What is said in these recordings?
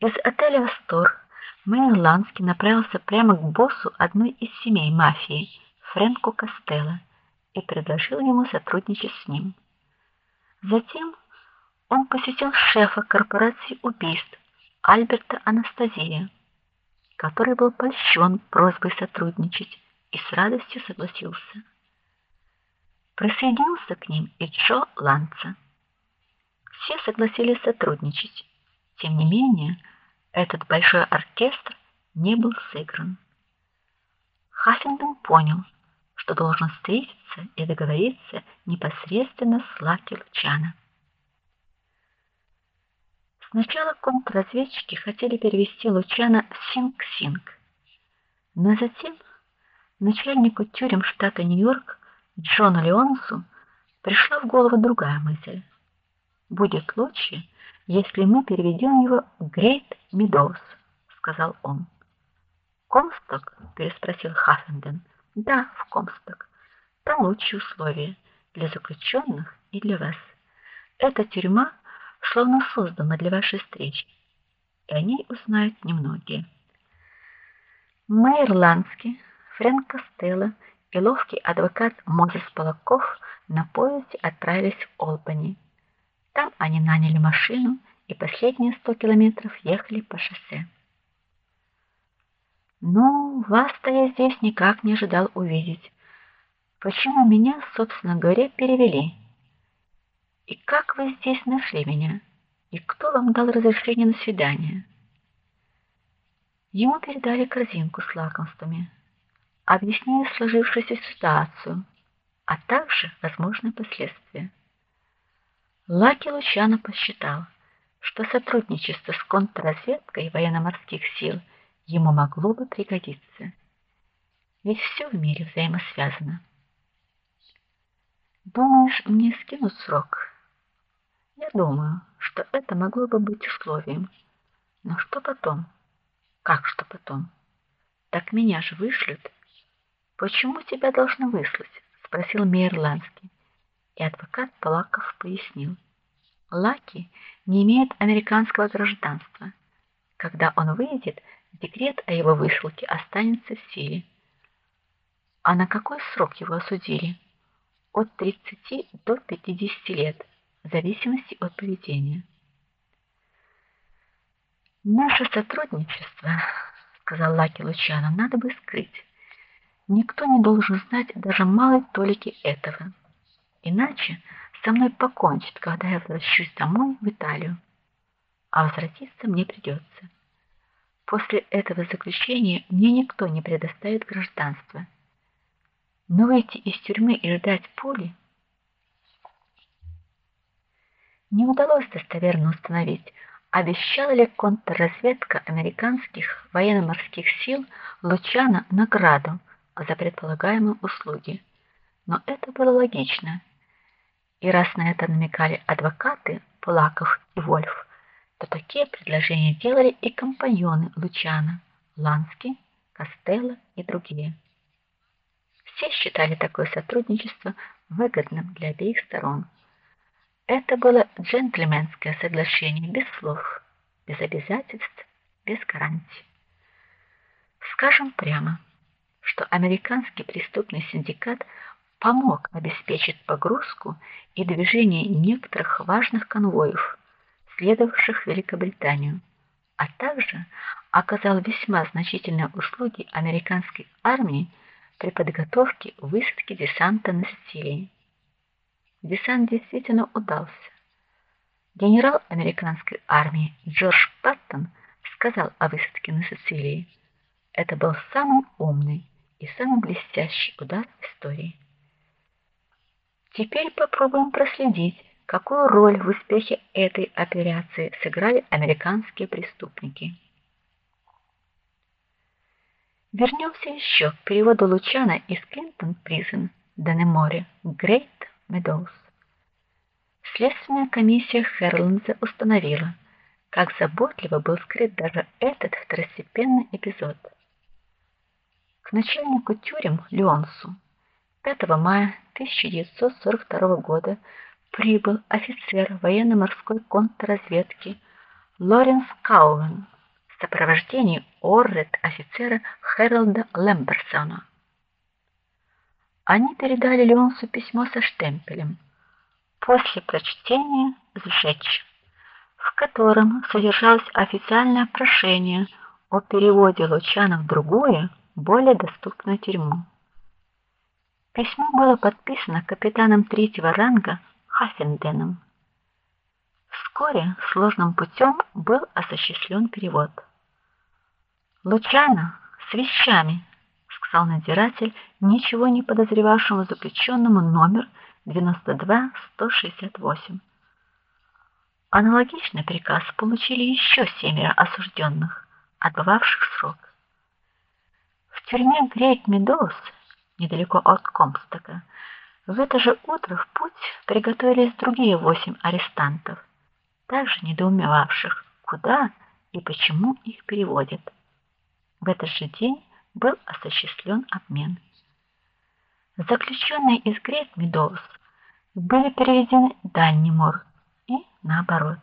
Из отеля Востор Мэр Лански направился прямо к боссу одной из семей мафии, Фрэнку Костелло, и предложил ему сотрудничать с ним. Затем он посетил шефа корпорации убийств Альберта Анастасия, который был польщен просьбой сотрудничать и с радостью согласился. Присоединился к ним и Джо Ланца. Все согласились сотрудничать. Тем не менее, этот большой оркестр не был сыгран. Хаффингтон понял, что должен встретиться и договориться непосредственно с Лаки Лучана. Сначала контрразведчики хотели перевести Лучана в Синг-Синг, но затем начальнику тюрем штата Нью-Йорк Джону Леонсу пришла в голову другая мысль. Будет лучше, если мы переведем его в Грейт Медоуз, сказал он. Комсток? переспросил Хаффенден. Да, в Комсток. Там лучшие условия для заключенных и для вас. Эта тюрьма словно создана для вашей встречи, и о ней узнают немногие. Мэйр Лански, Фрэнк Костелло и ловкий адвокат Мозес Полаков на поезде отправились в Олбани. Там они наняли машину и последние сто километров ехали по шоссе. Ну, вас-то я здесь никак не ожидал увидеть. Почему меня, собственно говоря, перевели? И как вы здесь нашли меня? И кто вам дал разрешение на свидание? Ему передали корзинку с лакомствами, объяснили сложившуюся ситуацию, а также возможные последствия. Лаки Лучано посчитал, что сотрудничество с контрразведкой военно-морских сил ему могло бы пригодиться. Ведь все в мире взаимосвязано. Думаешь, мне скинут срок? Я думаю, что это могло бы быть условием. Но что потом? Как что потом? Так меня же вышлют. Почему тебя должны выслать? спросил Мейерландский и адвокат Полаков пояснил. Лаки не имеет американского гражданства. Когда он выйдет, декрет о его высылке останется в силе. А на какой срок его осудили? От 30 до 50 лет, в зависимости от поведения. Наше сотрудничество, сказал Лаки Лучано, надо бы скрыть. Никто не должен знать даже малой толики этого. Иначе со мной покончат, когда я возвращусь домой в Италию. А возвратиться мне придется. После этого заключения мне никто не предоставит гражданство. Но выйти из тюрьмы и ждать пули не удалось достоверно установить, обещала ли контрразведка американских военно-морских сил Лучано награду за предполагаемые услуги. Но это было логично. И раз на это намекали адвокаты Плаков и Вольф, то такие предложения делали и компаньоны Лучана, Лански, Костелло и другие. Все считали такое сотрудничество выгодным для обеих сторон. Это было джентльменское соглашение без слов, без обязательств, без гарантий. Скажем прямо, что американский преступный синдикат помог обеспечить погрузку и движение некоторых важных конвоев, следовавших в Великобританию, а также оказал весьма значительные услуги американской армии при подготовке высадки десанта на Сицилии. Десант действительно удался. Генерал американской армии Джордж Паттон сказал о высадке на Сицилии: "Это был самый умный и самый блестящий удар в истории". Теперь попробуем проследить, какую роль в успехе этой операции сыграли американские преступники. Вернемся еще к переводу Лучана из Клинтон Призен Данеморе Грейт Медоуз. Следственная комиссия Херландса установила, как заботливо был скрыт даже этот второстепенный эпизод. К начальнику тюрем Леонсу 5 мая 1942 года прибыл офицер военно-морской контрразведки Лоренс Кауэн в сопровождении оррет-офицера Хэролда Лемберсона. Они передали Леонсу письмо со штемпелем. После прочтения сжечь, в котором содержалось официальное прошение о переводе Лучана в другую, более доступную тюрьму. Письмо было подписано капитаном третьего ранга Хаффенденом. Вскоре сложным путем был осуществлен перевод. Лучано с вещами, сказал надзиратель, ничего не подозревавшему заключенному номер 92168. Аналогичный приказ получили еще семеро осужденных, отбывавших срок. В тюрьме Грейт Медоуз, недалеко от Комстока, в это же утро в путь приготовились другие восемь арестантов, также недоумевавших, куда и почему их переводят. В этот же день был осуществлен обмен. Заключенные из Грейт Медоуз были переведены в Дальний Мор и наоборот.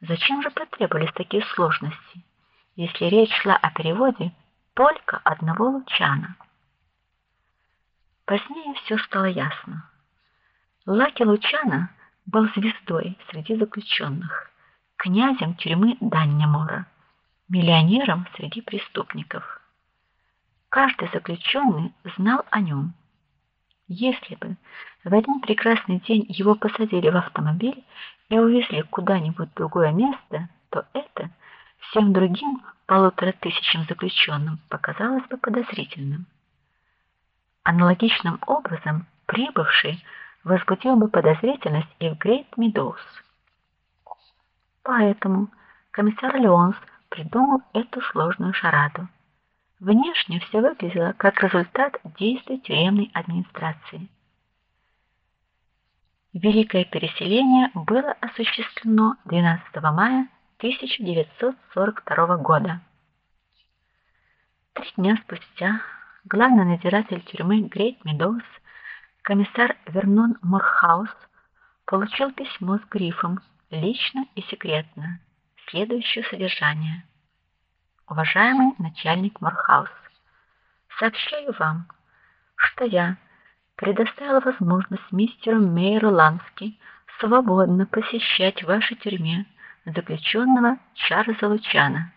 Зачем же потребовались такие сложности, если речь шла о переводе только одного Лучана? Позднее все стало ясно. Лаки Лучана был звездой среди заключенных, князем тюрьмы Даннямора, миллионером среди преступников. Каждый заключенный знал о нем. Если бы в один прекрасный день его посадили в автомобиль и увезли куда-нибудь в другое место, то это всем другим полутора тысячам заключенным показалось бы подозрительным. Аналогичным образом прибывший возбудил бы подозрительность и в Грейт Медоуз. Поэтому комиссар Леонс придумал эту сложную шараду. Внешне все выглядело как результат действий тюремной администрации. Великое переселение было осуществлено 12 мая 1942 года. Три дня спустя главный надзиратель тюрьмы Грейт Медоуз, комиссар Вернон Морхаус, получил письмо с грифом лично и секретно, следующее содержание: Уважаемый начальник Морхаус, сообщаю вам, что я предоставила возможность мистеру Мейеру Лански свободно посещать в вашей тюрьме заключенного Чарльза Лучана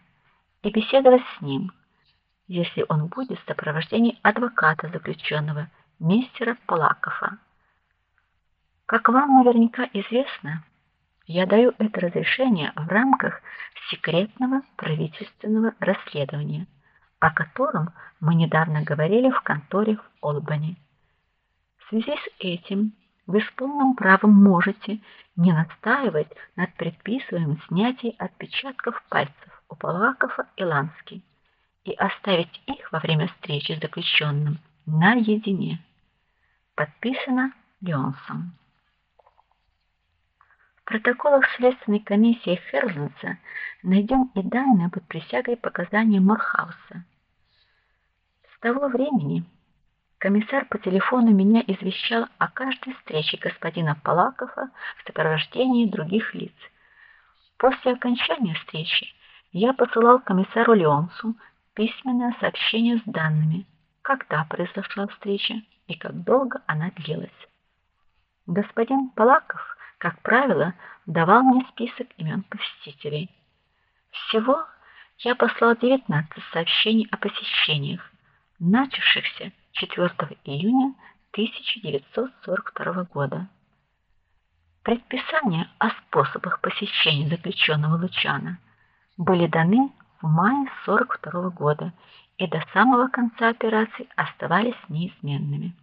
и беседовать с ним, если он будет в сопровождении адвоката заключенного мистера Полакова. Как вам наверняка известно, я даю это разрешение в рамках секретного правительственного расследования, о котором мы недавно говорили в конторе в Олбани. В связи с этим вы с полным правом можете не настаивать над предписываемым снятием отпечатков пальцев у Полакова и Лански и оставить их во время встречи с заключенным наедине. Подписано Леонсом протоколах следственной комиссии Херзенца найдем и данные под присягой показания Морхауса. С того времени комиссар по телефону меня извещал о каждой встрече господина Полакова в сопровождении других лиц. После окончания встречи я посылал комиссару Леонсу письменное сообщение с данными, когда произошла встреча и как долго она длилась. Господин Полаков как правило, давал мне список имен посетителей. Всего я послал 19 сообщений о посещениях, начавшихся 4 июня 1942 года. Предписания о способах посещения заключенного Лучана были даны в мае 42 года и до самого конца операции оставались неизменными.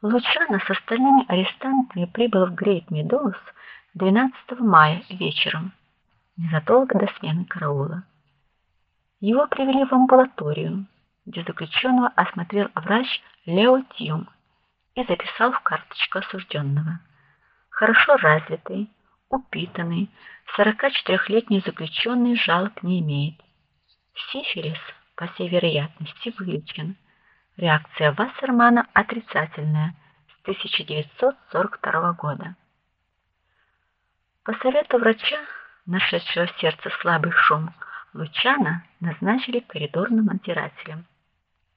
Лучано с остальными арестантами прибыл в Грейт Медоуз 12 мая вечером, незадолго до смены караула. Его привели в амбулаторию, где заключенного осмотрел врач Лео Тьюм и записал в карточку осужденного. Хорошо развитый, упитанный, 44-летний заключенный жалоб не имеет. Сифилис, по всей вероятности, вылечен. Реакция Вассермана отрицательная с 1942 года. По совету врача нашедшего в сердце слабый шум, Лучана назначили коридорным надзирателем.